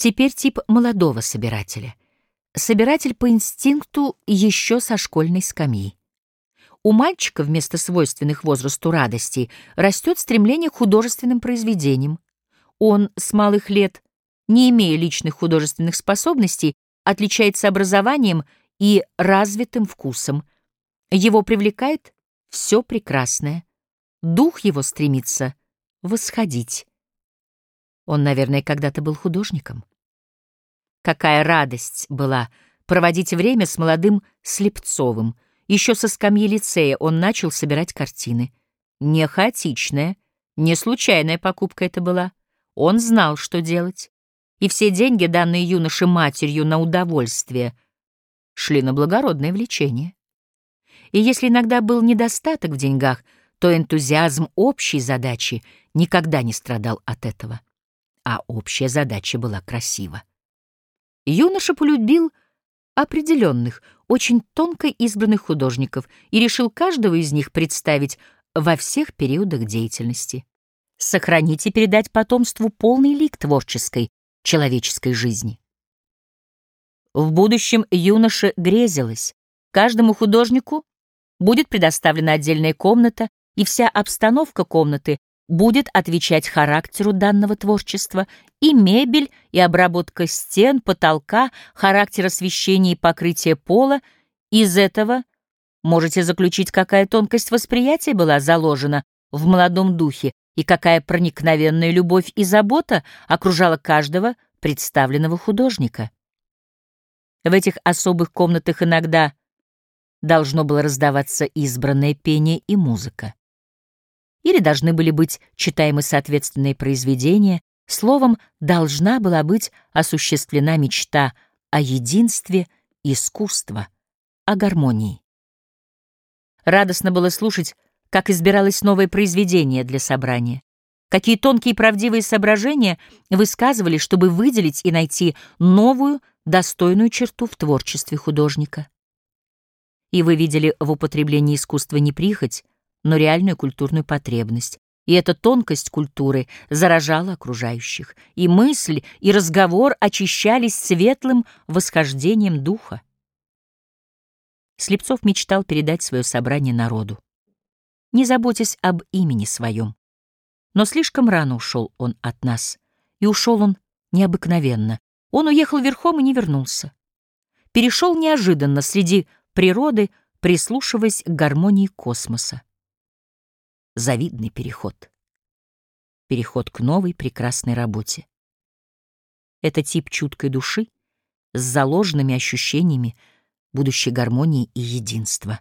Теперь тип молодого собирателя. Собиратель по инстинкту еще со школьной скамьи. У мальчика вместо свойственных возрасту радостей растет стремление к художественным произведениям. Он с малых лет, не имея личных художественных способностей, отличается образованием и развитым вкусом. Его привлекает все прекрасное. Дух его стремится восходить. Он, наверное, когда-то был художником. Какая радость была проводить время с молодым Слепцовым. Еще со скамьи лицея он начал собирать картины. Не хаотичная, не случайная покупка это была. Он знал, что делать. И все деньги, данные юноше матерью на удовольствие, шли на благородное влечение. И если иногда был недостаток в деньгах, то энтузиазм общей задачи никогда не страдал от этого. А общая задача была красива. Юноша полюбил определенных, очень тонко избранных художников и решил каждого из них представить во всех периодах деятельности. Сохранить и передать потомству полный лик творческой, человеческой жизни. В будущем юноше грезилось. Каждому художнику будет предоставлена отдельная комната, и вся обстановка комнаты будет отвечать характеру данного творчества, и мебель, и обработка стен, потолка, характер освещения и покрытия пола. Из этого можете заключить, какая тонкость восприятия была заложена в молодом духе и какая проникновенная любовь и забота окружала каждого представленного художника. В этих особых комнатах иногда должно было раздаваться избранное пение и музыка или должны были быть читаемы соответственные произведения, словом, должна была быть осуществлена мечта о единстве искусства, о гармонии. Радостно было слушать, как избиралось новое произведение для собрания, какие тонкие и правдивые соображения высказывали, чтобы выделить и найти новую, достойную черту в творчестве художника. И вы видели в употреблении искусства не прихоть, но реальную культурную потребность. И эта тонкость культуры заражала окружающих, и мысль, и разговор очищались светлым восхождением духа. Слепцов мечтал передать свое собрание народу, не заботясь об имени своем. Но слишком рано ушел он от нас, и ушел он необыкновенно. Он уехал верхом и не вернулся. Перешел неожиданно среди природы, прислушиваясь к гармонии космоса завидный переход. Переход к новой прекрасной работе. Это тип чуткой души с заложенными ощущениями будущей гармонии и единства.